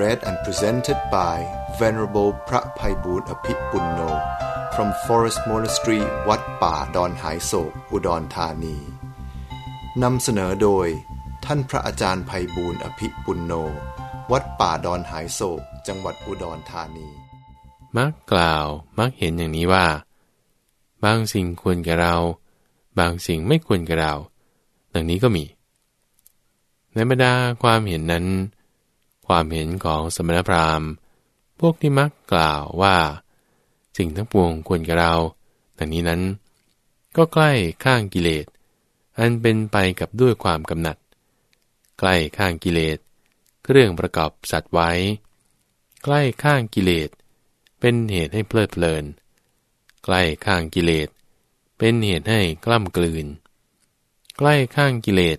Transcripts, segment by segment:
read and presented by Venerable พระภัยบูรณ์อภิปุณโน from Forest Monastery วัดป่าดอนหายโศก อุดรธานี นำเสนอโดย ท่านพระอาจารย์ภัยบูรณ์อภิปุณโน วัดป่าดอนหายโศก จังหวัดอุดรธานี มักกล่าวมักเห็นอย่างนี้ว่า บางสิ่งควรแก่เรา บางสิ่งไม่ควรแก่เรา ดังนี้ก็มี ในบรรดาความเห็นนั้น ความเห็นของสมณพราหมณ์ พวกที่มักกล่าวว่า สิ่งทั้งปวงควรแก่เราดังนี้นั้น ก็ใกล้ข้างกิเลส อันเป็นไปกับด้วยความกำหนัด ใกล้ข้างกิเลส เครื่องประกอบสัตว์ไว้ ใกล้ข้างกิเลส เป็นเหตุให้เพลิดเพลิน ใกล้ข้างกิเลส เป็นเหตุให้กล้ำกลืน ใกล้ข้างกิเลส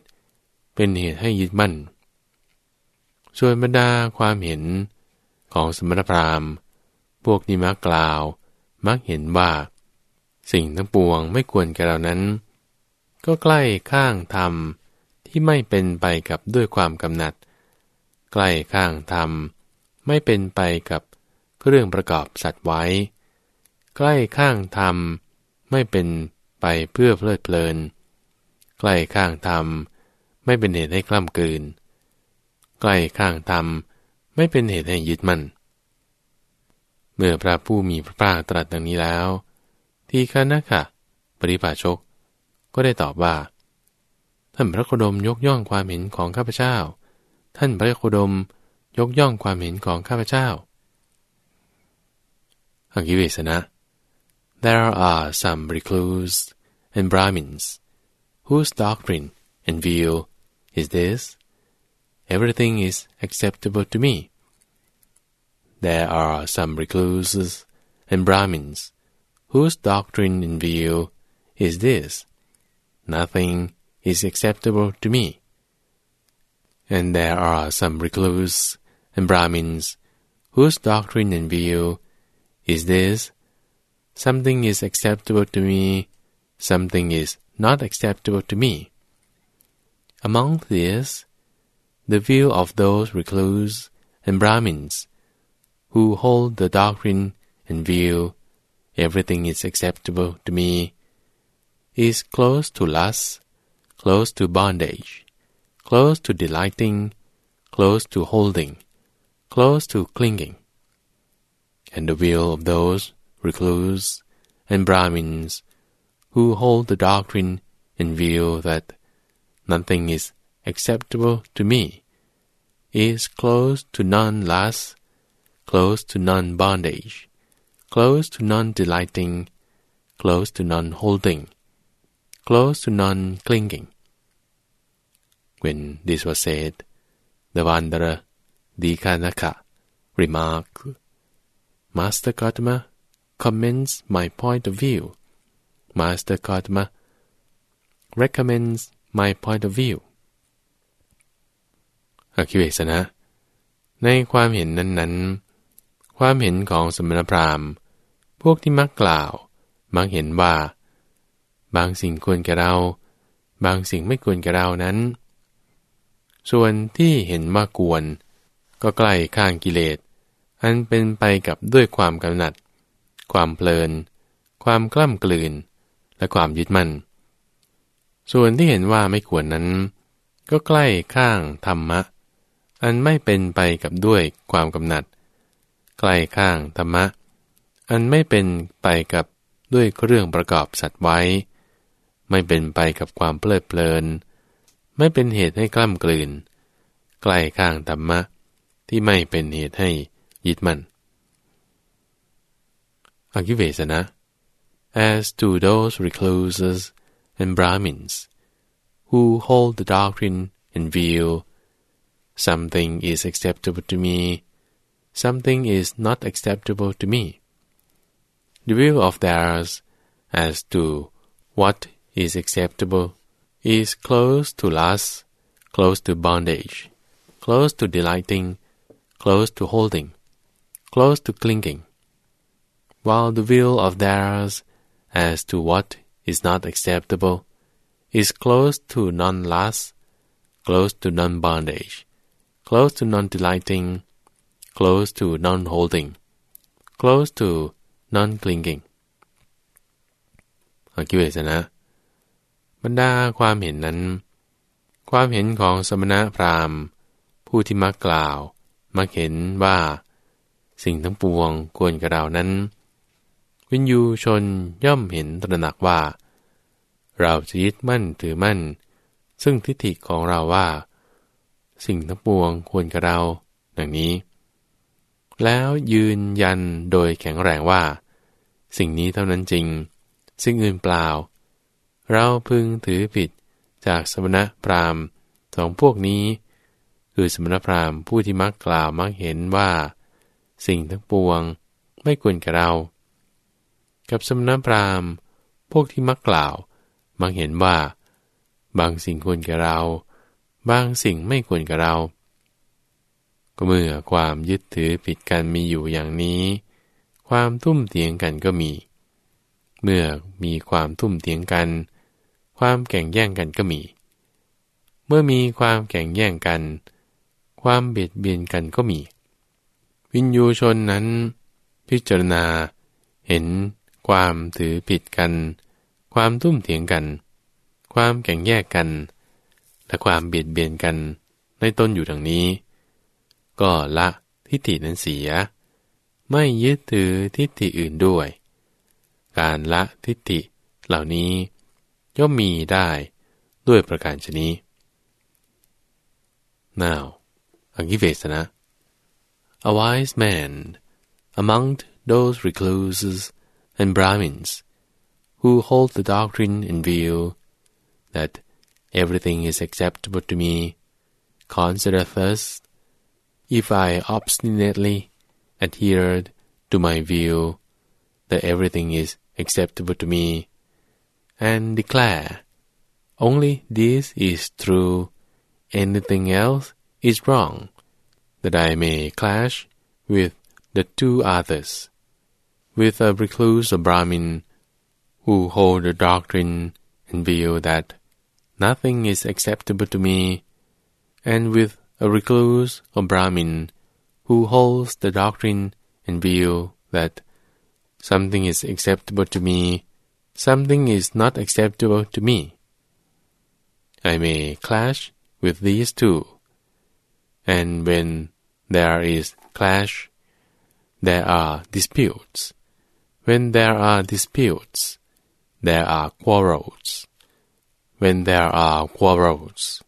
เป็นเหตุให้ยึดมั่น ส่วนบรรดาความเห็นของสมณพราหมณ์ พวกนี้มักกล่าว มักเห็นว่า สิ่งทั้งปวงไม่ควรแก่เรานั้น ก็ใกล้ข้างธรรมที่ไม่เป็นไปกับด้วยความกำหนัด ใกล้ข้างธรรมไม่เป็นไปกับเครื่องประกอบสัตว์ไว้ ใกล้ข้างธรรมไม่เป็นไปเพื่อเพลิดเพลิน ใกล้ข้างธรรมไม่เป็นเหตุให้กล้ำกลืน ใกล้ข้างธรรม ไม่เป็นเหตุให้ยึดมั่น เมื่อพระผู้มีพระภาคตรัสดังนี้แล้ว ที่คณะค่ะปริภาชก ก็ได้ตอบว่า ท่านพระโคดมยกย่องความเห็นของข้าพเจ้า ท่านพระโคดมยกย่องความเห็นของข้าพเจ้าอังกิเวสนะ There are some recluse and Brahmins whose doctrine and view is this everything is acceptable to me. There are some recluses and Brahmins whose doctrine and view is this nothing is acceptable to me. And there are some recluses and Brahmins whose doctrine and view is this something is acceptable to me, something is not acceptable to me. Among these, the view of those recluse and Brahmins who hold the doctrine and view everything is acceptable to me is close to lust, close to bondage, close to delighting, close to holding, close to clinging. And the view of those recluse and Brahmins who hold the doctrine and view that nothing is acceptable to me is close to non-lust, close to non-bondage, close to non-delighting, close to non-holding, close to non-clinging. When this was said, the wanderer Dikanaka remarked, Master Gotama commends my point of view. Master Gotama recommends my point of view. อคิเวสนะ ในความเห็นนั้นๆ ความเห็นของสมณพราหมณ์ พวกที่มักกล่าว มักเห็นว่า บางสิ่งควรแก่เรา บางสิ่งไม่ควรแก่เรานั้น ส่วนที่เห็นว่ากวนก็ใกล้ข้างกิเลส อันเป็นไปกับด้วยความกำหนัด ความเพลิน ความกล้ำกลืน และความยึดมั่น ส่วนที่เห็นว่าไม่ควรนั้นก็ใกล้ข้างธรรมะ อันไม่เป็นไปกับด้วยความกำหนัด ใกล้ข้างธรรมะ อันไม่เป็นไปกับด้วยเครื่องประกอบสัตว์ไว้ ไม่เป็นไปกับความเพลิดเพลิน ไม่เป็นเหตุให้กล้ำกลืน ใกล้ข้างธรรมะ ที่ไม่เป็นเหตุให้ยึดมั่นอกิเวสนะ as to those recluses and Brahmins who hold the doctrine and view something is acceptable to me, something is not acceptable to me. The view of theirs as to what is acceptable is close to lust, close to bondage, close to delighting, close to holding, close to clinging, while the will of theirs as to what is not acceptable is close to non-lust, close to non-bondage, close to non-delighting, close to non-holding, close to non-clinging อคิเวสนะ บรรดาความเห็นนั้น ความเห็นของสมณะพราหมณ์ ผู้ที่มักกล่าว มักเห็นว่า สิ่งทั้งปวงควรกับเรานั้น วินยูชนย่อมเห็นตระหนักว่า เราจะยึดมั่นถือมั่น ซึ่งทิฏฐิของเราว่า สิ่งทั้งปวงควรกับเรา ดังนี้ แล้วยืนยันโดยแข็งแรงว่า สิ่งนี้เท่านั้นจริง สิ่งอื่นเปล่า เราพึงถือผิดจากสมณะพราหมณ์สองพวกนี้ คือสมณพราหมณ์ผู้ที่มักกล่าวมักเห็นว่า สิ่งทั้งปวงไม่ควรกับเรา กับสมณพราหมณ์ พวกที่มักกล่าว มักเห็นว่า บางสิ่งควรกับเรา บางสิ่งไม่ควรกับเรา ก็เมื่อความยึดถือผิดกันมีอยู่อย่างนี้ ความทุ่มเถียงกันก็มี เมื่อมีความทุ่มเถียงกัน ความแข่งแย่งกันก็มี เมื่อมีความแข่งแย่งกัน ความเบียดเบียนกันก็มี วินยูชนนั้น พิจารณา เห็นความถือผิดกัน ความทุ่มเถียงกัน ความแข่งแยกกัน และความเบียดเบียนกันในต้นอยู่ดังนี้ ก็ละทิฏฐินั้นเสีย ไม่ยึดถือทิฏฐิอื่นด้วย การละทิฏฐิเหล่านี้ย่อมมีได้ด้วยประการชนี้ Now, Agivesana, a wise man among those recluses and Brahmins who hold the doctrine in view that everything is acceptable to me, consider first if I obstinately adhered to my view that everything is acceptable to me, and declare only this is true, anything else is wrong, that I may clash with the two others, with a recluse or Brahmin who hold the doctrine and view that nothing is acceptable to me, and with a recluse or Brahmin who holds the doctrine and view that something is acceptable to me, something is not acceptable to me. I may clash with these two, and when there is clash, there are disputes. When there are disputes, there are quarrels. When there are quarrels,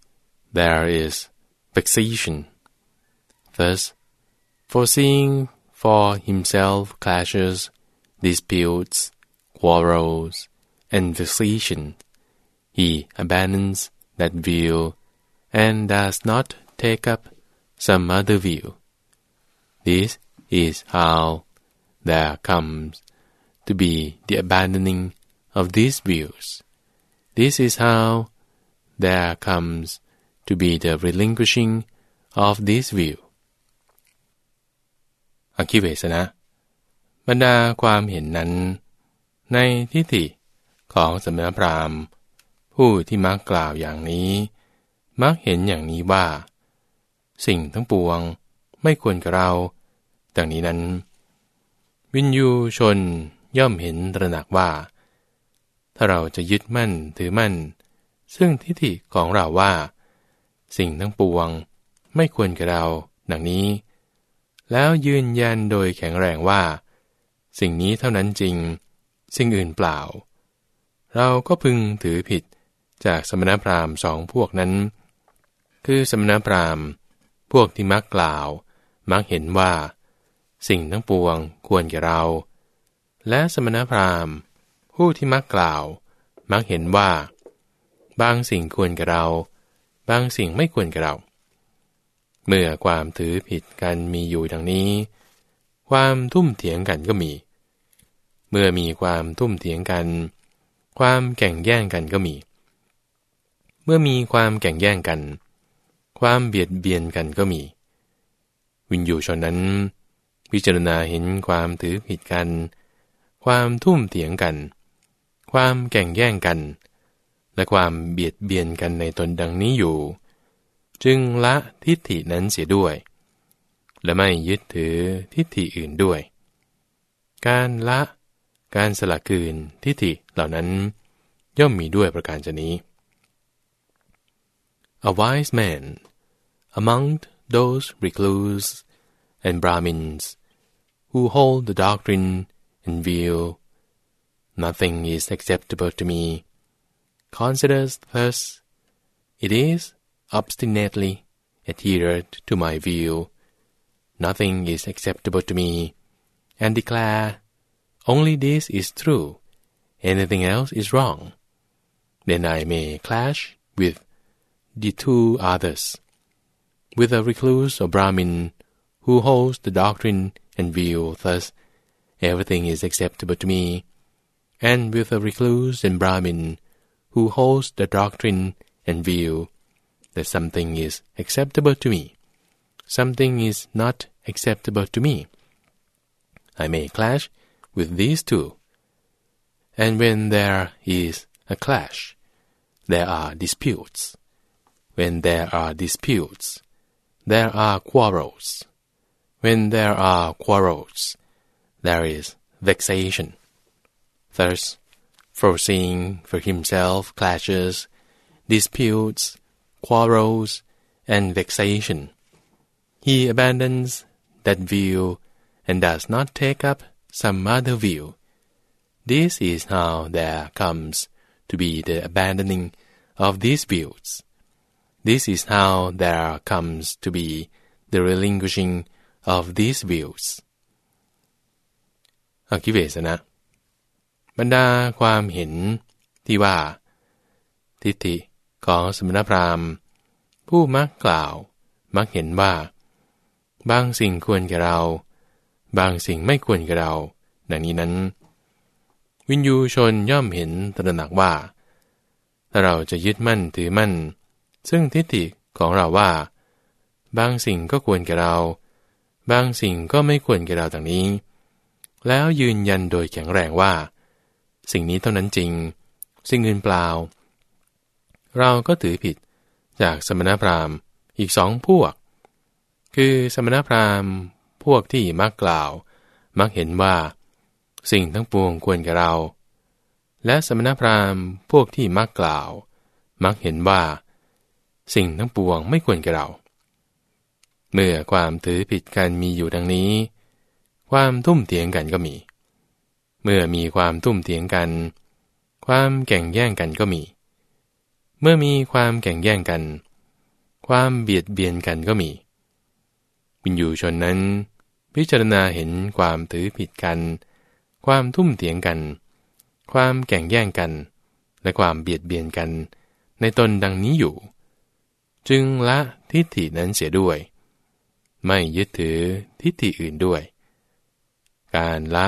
there is vexation. Thus, foreseeing for himself clashes, disputes, quarrels, and vexation, he abandons that view and does not take up some other view. This is how there comes to be the abandoning of these views. This is how there comes to be the relinquishing of this view. อคิเวสนะ บรรดาความเห็นนั้น ในทิฏฐิของสมณพราหมณ์ ผู้ที่มักกล่าวอย่างนี้ มักเห็นอย่างนี้ว่า สิ่งทั้งปวงไม่ควรกับเรา ดังนี้นั้น วินยูชนย่อมเห็นตระหนักว่า ถ้าเราจะยึดมั่นถือมั่น ซึ่งทิฏฐิของเราว่า สิ่งทั้งปวงไม่ควรกับเราดังนี้ แล้วยืนยันโดยแข็งแรงว่า สิ่งนี้เท่านั้นจริง สิ่งอื่นเปล่า เราก็พึงถือผิดจากสมณพราหมณ์สองพวกนั้น คือสมณพราหมณ์ พวกที่มักกล่าว มักเห็นว่า สิ่งทั้งปวงควรแก่เรา และสมณพราหมณ์ ผู้ที่มักกล่าว มักเห็นว่า บางสิ่งควรแก่เรา บางสิ่งไม่ควรแก่เรา เมื่อความถือผิดกันมีอยู่ดังนี้ ความทุ่มเถียงกันก็มี เมื่อมีความทุ่มเถียงกัน ความแข่งแย่งกันก็มี เมื่อมีความแข่งแย่งกัน ความเบียดเบียนกันก็มี วินยูชนนั้น พิจารณาเห็นความถือผิดกันความทุ่มเถียงกัน ความแข่งแย่งกัน และความเบียดเบียนกันในตนดังนี้อยู่ จึงละทิฏฐินั้นเสียด้วย และไม่ยึดถือทิฏฐิอื่นด้วย การละ การสละคืนทิฏฐิเหล่านั้น ย่อมมีด้วยประการชนี้ A wise man among those recluse and Brahmins who hold the doctrine in view, nothing is acceptable to me, considers thus, it is obstinately adhered to my view, nothing is acceptable to me, and declare, only this is true, anything else is wrong, then I may clash with the two others, with a recluse or Brahmin who holds the doctrine and view thus, everything is acceptable to me, and with a recluse and Brahmin who holds the doctrine and view that something is acceptable to me, something is not acceptable to me. I may clash with these two, and when there is a clash, there are disputes. When there are disputes, there are quarrels. When there are quarrels, there is vexation. Thus, foreseeing for himself clashes, disputes, quarrels, and vexation, he abandons that view and does not take up some other view. This is how there comes to be the abandoning of these views. This is how there comes to be the relinquishing of these views อคิเวสนะ บรรดาความเห็นที่ว่า ทิฏฐิของสมณพราหมณ์ ผู้มักกล่าวมักเห็นว่า บางสิ่งควรแก่เรา บางสิ่งไม่ควรแก่เราดังนี้นั้น วินยูชนย่อมเห็นตระหนักว่า ถ้าเราจะยึดมั่นถือมั่น ซึ่งทิฏฐิของเราว่า บางสิ่งก็ควรแก่เรา บางสิ่งก็ไม่ควรแก่เราต่างนี้ แล้วยืนยันโดยแข็งแรงว่า สิ่งนี้เท่านั้นจริง สิ่งอื่นเปล่า เราก็ถือผิดจากสมณพราหมณ์อีกสองพวก คือสมณพราหมณ์พวกที่มักกล่าว มักเห็นว่า สิ่งทั้งปวงควรแก่เรา และสมณพราหมณ์พวกที่มักกล่าว มักเห็นว่า สิ่งทั้งปวงไม่ควรแก่เรา เมื่อความถือผิดกันมีอยู่ดังนี้ ความทุ่มเถียงกันก็มี เมื่อมีความทุ่มเถียงกัน ความแข่งแย่งกันก็มี เมื่อมีความแข่งแย่งกัน ความเบียดเบียนกันก็มีวินยูชนนั้น พิจารณาเห็นความถือผิดกัน ความทุ่มเถียงกัน ความแข่งแย่งกัน และความเบียดเบียนกัน ในตนดังนี้อยู่ จึงละทิฏฐินั้นเสียด้วย ไม่ยึดถือทิฏฐิอื่นด้วย การละ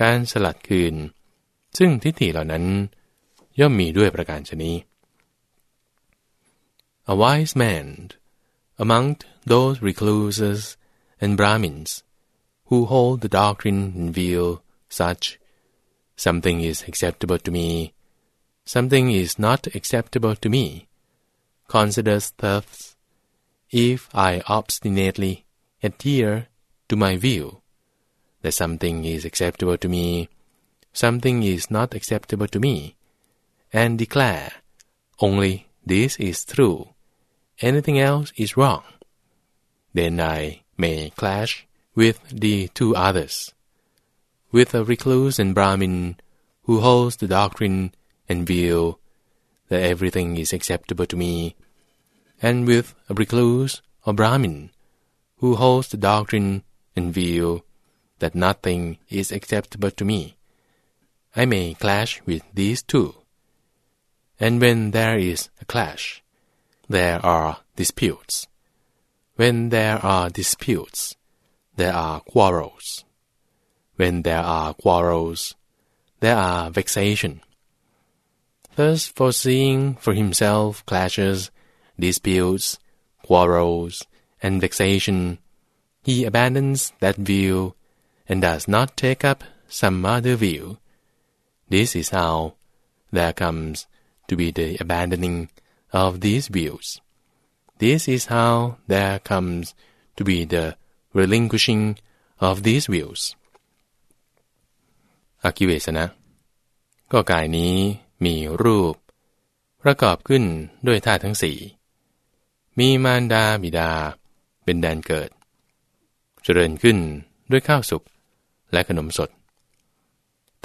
การสลัดคืน ซึ่งทิฏฐิเหล่านั้น ย่อมมีด้วยประการชนี้ A wise man among those recluses and Brahmins who hold the doctrine in view such something is acceptable to me something is not acceptable to me considers thus if I obstinately adhere to my view that something is acceptable to me, something is not acceptable to me, and declare only this is true, anything else is wrong, then I may clash with the two others, with a recluse and Brahmin who holds the doctrine and view that everything is acceptable to me and with a recluse or Brahmin who holds the doctrine and view that nothing is acceptable to me. I may clash with these two. And when there is a clash, there are disputes. When there are disputes, there are quarrels. When there are quarrels, there are vexation. Thus, foreseeing for himself clashes, disputes, quarrels, and vexation, he abandons that view and does not take up some other view. This is how there comes to be the abandoning of these views. This is how there comes to be the relinquishing of these views อคิเวสนะ ก็กายนี้มีรูป ประกอบขึ้นด้วยธาตุทั้งสี่ มีมารดาบิดา เป็นแดนเกิด เจริญขึ้นด้วยข้าวสุก และขนมสด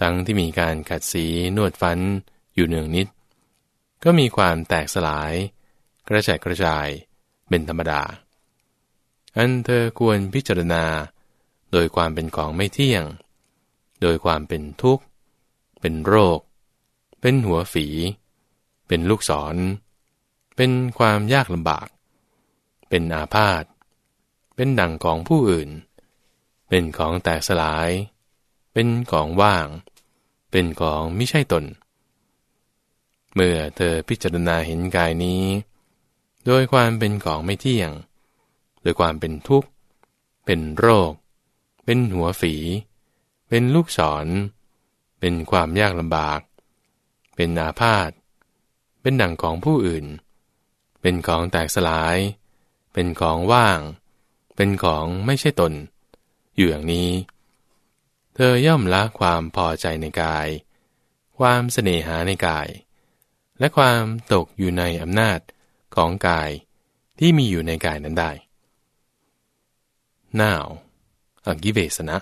ทั้งที่มีการขัดสีนวดฟันอยู่เนืองนิด ก็มีความแตกสลาย กระจายกระจายเป็นธรรมดา อันเธอควรพิจารณา โดยความเป็นของไม่เที่ยง โดยความเป็นทุกข์ เป็นโรค เป็นหัวฝี เป็นลูกศร เป็นความยากลำบาก เป็นอาพาธเป็นดังของผู้อื่น เป็นของแตกสลาย เป็นของว่าง เป็นของไม่ใช่ตน เมื่อเธอพิจารณาเห็นกายนี้ โดยความเป็นของไม่เที่ยง โดยความเป็นทุกข์ เป็นโรค เป็นหัวฝี เป็นลูกศร เป็นความยากลำบาก เป็นอาพาธ เป็นดังของผู้อื่น เป็นของแตกสลาย เป็นของว่าง เป็นของไม่ใช่ตน อยู่อย่างนี้ เธอย่อมละความพอใจในกาย ความเสน่หาในกาย และความตกอยู่ในอำนาจของกายที่มีอยู่ในกายนั้นได้ Now, Agivesana,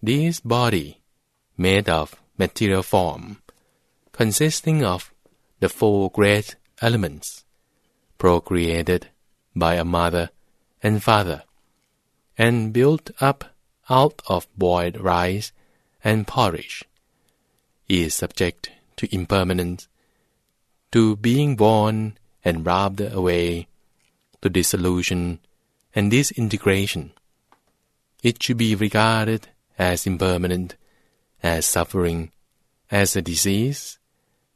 this body, made of material form, consisting of the four great elements, procreated by a mother and father, and built up out of boiled rice and porridge, is subject to impermanence, to being born and rubbed away, to dissolution and disintegration. It should be regarded as impermanent, as suffering, as a disease,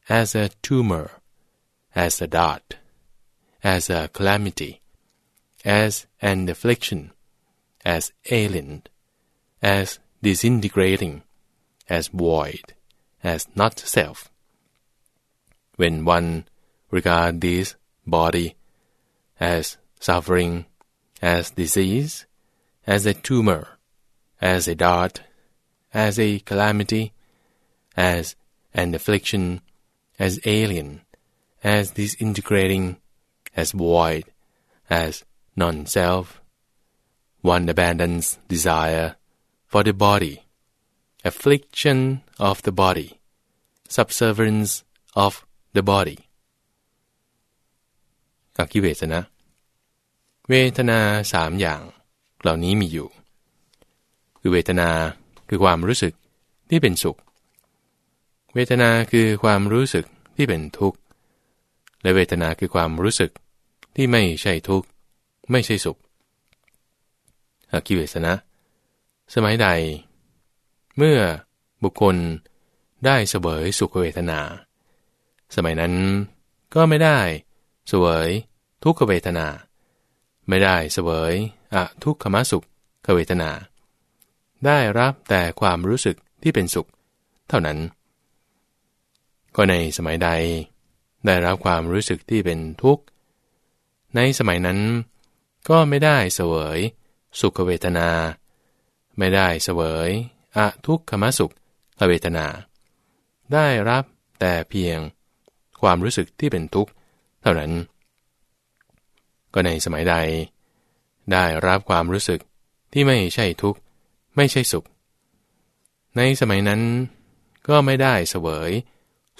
as a tumor, as a dot, as a calamity, as an affliction, as alien, as disintegrating, as void, as not self. When one regards this body as suffering, as disease, as a tumor, as a dart, as a calamity, as an affliction, as alien, as disintegrating, as void, as non-self. One abandons desire for the body, affliction of the body, subservience of the body. กักกิเวสนะ เวทนาสามอย่าง เหล่านี้มีอยู่ คือเวทนาคือความรู้สึกที่เป็นสุข เวทนาคือความรู้สึกที่เป็นทุกข์ และเวทนาคือความรู้สึกที่ไม่ใช่ทุกข์ ไม่ใช่สุข อกิเวสนะ สมัยใด เมื่อบุคคลได้เสวยสุขเวทนา สมัยนั้นก็ไม่ได้เสวยทุกขเวทนา ไม่ได้เสวยอะทุกขมสุขเวทนา ได้รับแต่ความรู้สึกที่เป็นสุข เท่านั้น ก็ในสมัยใด ได้รับความรู้สึกที่เป็นทุกข์ ในสมัยนั้นก็ไม่ได้เสวย สุขเวทนา ไม่ได้เสวยอะทุกขมสุขเวทนา ได้รับแต่เพียงความรู้สึกที่เป็นทุกข์เท่านั้น ก็ในสมัยใด ได้รับความรู้สึกที่ไม่ใช่ทุกข์ไม่ใช่สุข ในสมัยนั้นก็ไม่ได้เสวย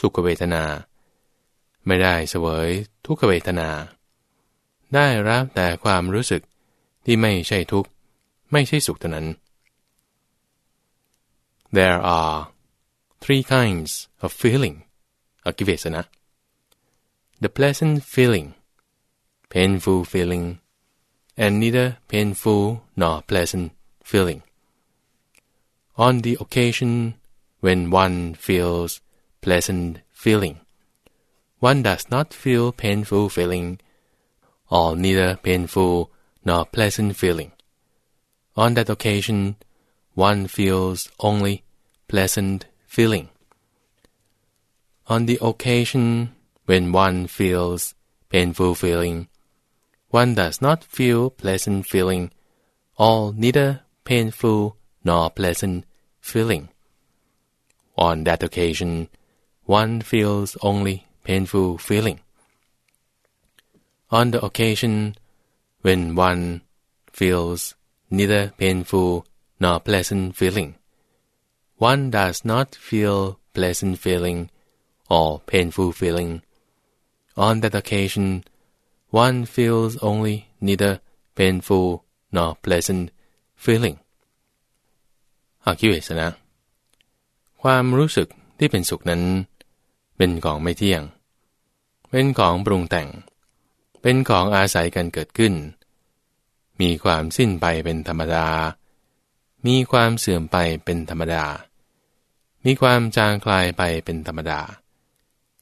สุขเวทนา ไม่ได้เสวยทุกขเวทนา ได้รับแต่ความรู้สึก ที่ไม่ใช่ทุกข์ไม่ใช่สุขเท่านั้น There are three kinds of feeling อกิเวสนะ The pleasant feeling painful feeling, and neither painful nor pleasant feeling. On the occasion when one feels pleasant feeling, one does not feel painful feeling, or neither painful nor pleasant feeling. On that occasion, one feels only pleasant feeling. On the occasion when one feels painful feeling, one does not feel pleasant feeling, or neither painful nor pleasant feeling. On that occasion, one feels only painful feeling. On the occasion when one feels neither painful nor pleasant feeling, one does not feel pleasant feeling or painful feeling. On that occasion, one feels only neither painful nor pleasant feeling อาคิเวสนะ ความรู้สึกที่เป็นสุขนั้น เป็นของไม่เที่ยง เป็นของปรุงแต่ง เป็นของอาศัยกันเกิดขึ้น มีความสิ้นไปเป็นธรรมดา มีความเสื่อมไปเป็นธรรมดา มีความจางคลายไปเป็นธรรมดา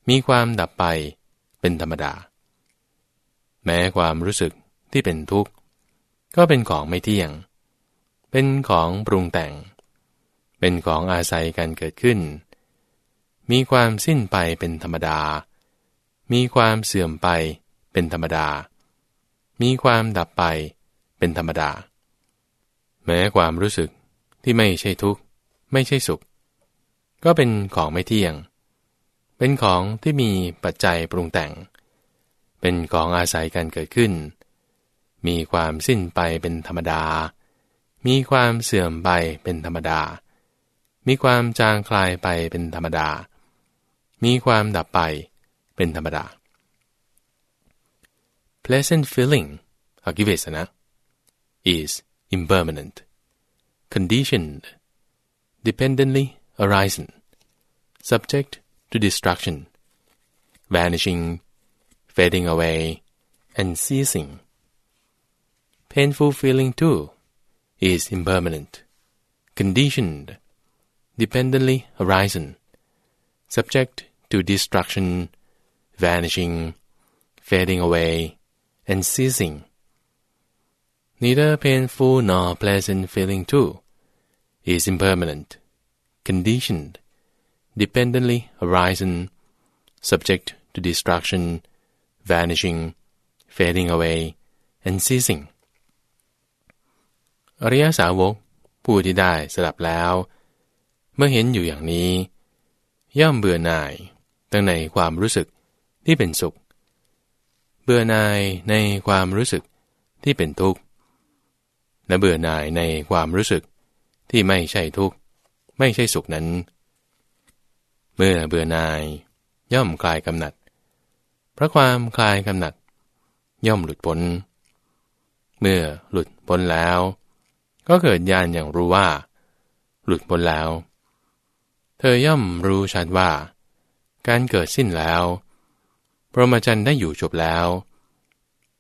มีความดับไปเป็นธรรมดา แม้ความรู้สึกที่เป็นทุกข์ ก็เป็นของไม่เที่ยง เป็นของปรุงแต่ง เป็นของอาศัยกันเกิดขึ้น มีความสิ้นไปเป็นธรรมดา มีความเสื่อมไปเเป็นธรรมดา มีความดับไปเป็นธรรมดา แม้ความรู้สึกที่ไม่ใช่ทุกข์ ไม่ใช่สุข ก็เป็นของไม่เที่ยง เป็นของที่มีปัจจัยปรุงแต่ง เป็นของอาศัยกันเกิดขึ้น มีความสิ้นไปเป็นธรรมดา มีความเสื่อมไปเป็นธรรมดา มีความจางคลายไปเป็นธรรมดา มีความดับไปเป็นธรรมดา pleasant feeling, hakivesana, ah, is impermanent, conditioned, dependently arising, subject to destruction, vanishing, fading away, and ceasing. Painful feeling too is impermanent, conditioned, dependently arising, subject to destruction, vanishing, fading away, and ceasing. Neither painful nor pleasant feeling too is impermanent, conditioned, dependently arising, subject to destruction, vanishing, fading away, and ceasing. อริยสาวกผู้ที่ได้สลับแล้ว เมื่อเห็นอยู่อย่างนี้ ย่อมเบื่อหน่ายตั้งในความรู้สึกที่เป็นสุข บื่อหน่ายในความรู้สึกที่เป็นทุกข์และเบื่อหน่ายในความรู้สึกที่ไม่ใช่ทุกข์ไม่ใช่สุขนั้น เมื่อเบื่อหน่าย ย่อมคลายกำหนัด เพราะความคลายกำหนัด ย่อมหลุดพ้น เมื่อหลุดพ้นแล้ว ก็เกิดญาณอย่างรู้ว่า หลุดพ้นแล้ว เธอย่อมรู้ชัดว่า การเกิดสิ้นแล้ว พรหมจรรย์ได้อยู่จบแล้ว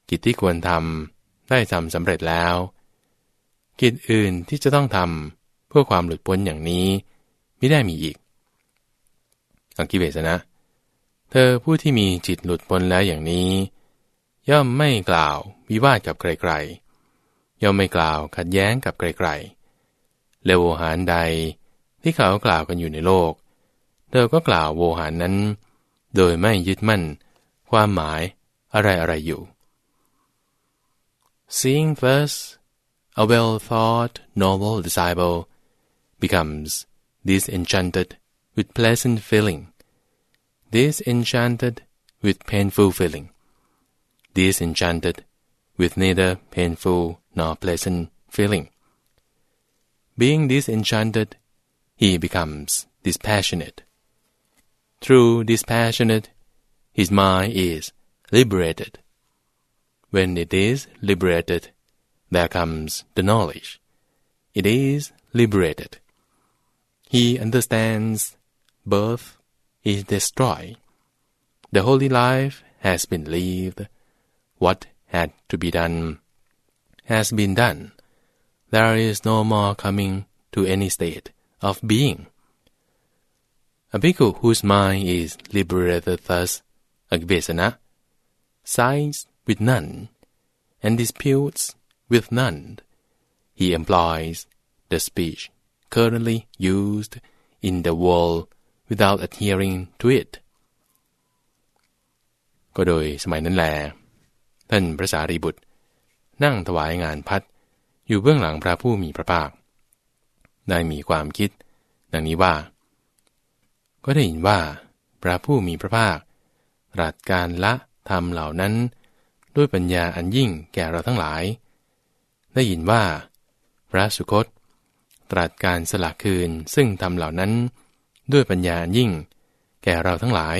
กิจที่ควรทำได้ทำสำเร็จแล้ว กิจอื่นที่จะต้องทำเพื่อความหลุดพ้นอย่างนี้ไม่ได้มีอีก อังกิเวสนะ เธอผู้ที่มีจิตหลุดพ้นแล้วอย่างนี้ ย่อมไม่กล่าววิวาทกับใครๆย่อมไม่กล่าวขัดแย้งกับใครๆและโวหารใดที่เขากล่าวกันอยู่ในโลก เธอก็กล่าวโวหารนั้น โดยไม่ยึดมั่น ความหมายอะไรอะไรอยู่ Seeing thus, a well-thought, noble disciple becomes disenchanted with pleasant feeling, disenchanted with painful feeling, disenchanted with neither painful nor pleasant feeling. Being disenchanted, he becomes dispassionate. Through dispassionate, his mind is liberated. When it is liberated, there comes the knowledge. It is liberated. He understands birth is destroyed. The holy life has been lived. What had to be done has been done. there is no more coming to any state of being. A bhikkhu whose mind is liberated thus, Agvesana, sides with none, and disputes with none. He employs the speech currently used in the world without adhering to it ก็โดยสมัยนั้นแล ท่านพระสารีบุตร นั่งถวายงานพัดอยู่เบื้องหลังพระผู้มีพระภาค ได้มีความคิด ดังนี้ว่า ก็ได้ยินว่า พระผู้มีพระภาค รัสการละธรรมเหล่านั้น ด้วยปัญญาอันยิ่งแก่เราทั้งหลาย ได้ยินว่า พระสุคต ตรัสการสละคืนซึ่งธรรมเหล่านั้นด้วยปัญญาอันยิ่ง แก่เราทั้งหลาย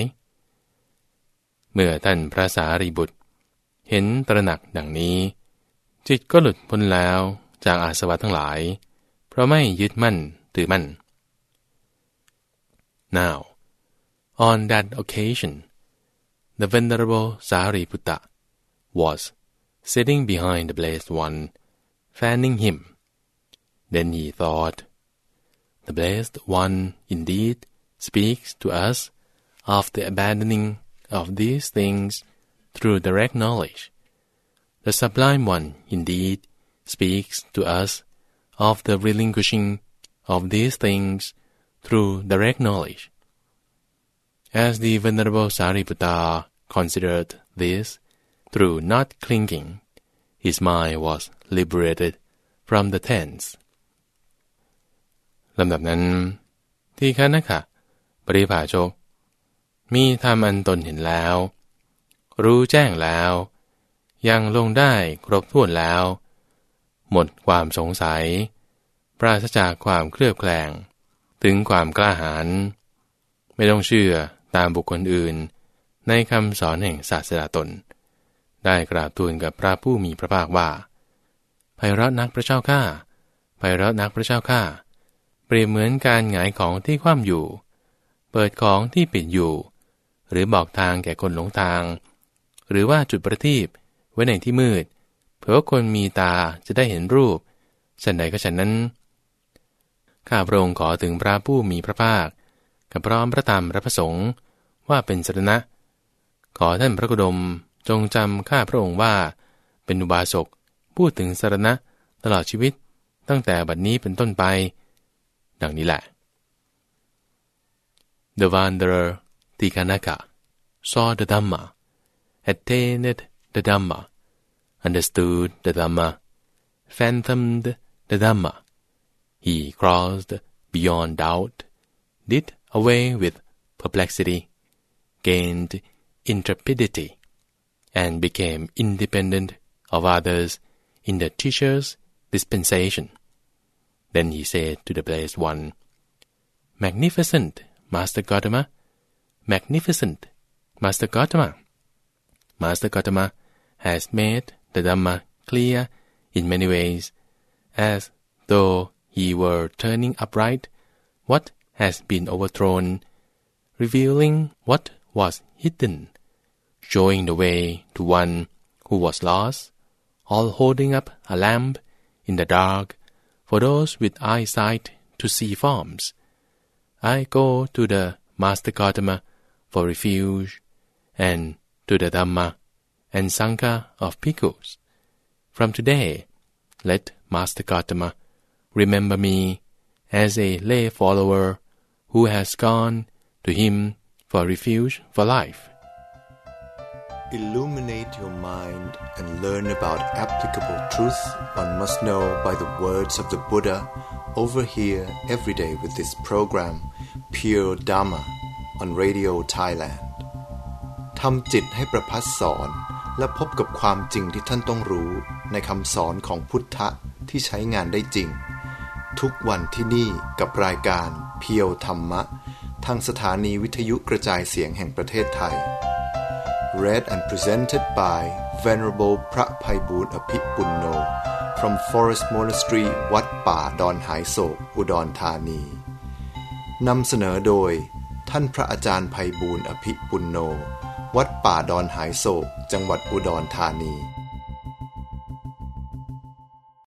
เมื่อท่านพระสารีบุตร เห็นตระหนักดังนี้ จิตก็หลุดพ้นแล้วจากอาสวะทั้งหลาย เพราะไม่ยึดมั่นถือมั่น Now on that occasion the venerable Sariputta was sitting behind the blessed one fanning him then he thought The Blessed One indeed speaks to us of the abandoning of these things through direct knowledge. The Sublime One indeed speaks to us of the relinquishing of these things through direct knowledge. As the Venerable Sariputta considered this, through not clinging, his mind was liberated from the tense ลำดับนั้น ที่ข้านะคะปริภาชก มีธรรมอันตนเห็นแล้ว รู้แจ้งแล้ว ยังลงได้ครบถ้วนแล้ว หมดความสงสัย ปราศจากความเคลือบแคลง ถึงความกล้าหาญไม่ต้องเชื่อ ตามบุคคลอื่น ในคำสอนแห่งศาสดาตน ได้กราบทูลกับพระผู้มีพระภาคว่าไพเราะนักพระเจ้าข้าไพเราะนักพระเจ้าข้าเปรียบเหมือนการหงายของที่คว่ำอยู่ เปิดของที่ปิดอยู่ หรือบอกทางแก่คนหลงทาง หรือว่าจุดประทีปไว้ในที่มืด เพื่อคนมีตาจะได้เห็นรูปฉันใดก็ฉันนั้น ข้าพระองค์ขอถึงพระผู้มีพระภาค กับพร้อมพระธรรมพระประสงค์ว่าเป็นสรณะ ขอท่านพระกุดมจงจำข้าพระองค์ว่า เป็นอุบาสกพูดถึงสรณะตลอดชีวิตตั้งแต่บัดนี้เป็นต้นไป ดังนี้แหละ The wanderer Tikanaka saw the Dhamma, attained the Dhamma, understood the Dhamma, fathomed the Dhamma. He crossed beyond doubt, did away with perplexity, gained intrepidity, and became independent of others in the teacher's dispensation. Then he said to the blessed one, Magnificent, Master Gautama, magnificent, Master Gautama. Master Gautama has made the Dhamma clear in many ways, as though he were turning upright what has been overthrown, revealing what was hidden, showing the way to one who was lost, all holding up a lamp in the dark for those with eyesight to see forms. I go to the Master Gautama for refuge, and to the Dhamma and Sangha of Bhikkhus. From today, let Master Gautama remember me as a lay follower who has gone to him for refuge for life. Illuminate your mind and learn about applicable truth one must know by the words of the Buddha over here every day with this program Pure Dharma on Radio Thailand ทำจิตให้ประพัดสอน และพบกับความจริงที่ท่านต้องรู้ในคำสอนของพุทธะที่ใช้งานได้จริง ทุกวันที่นี่กับรายการเพียวธรรมะ ทางสถานีวิทยุกระจายเสียงแห่งประเทศไทย read and presented by Venerable พระภัยบูรณ์อภิปุณโน from Forest Monastery วัดป่าดอนหายโศก อุดรธานีนำเสนอโดย ท่านพระอาจารย์ภัยบูรณ์อภิปุณโน วัดป่าดอนหายโศก จังหวัดอุดรธานี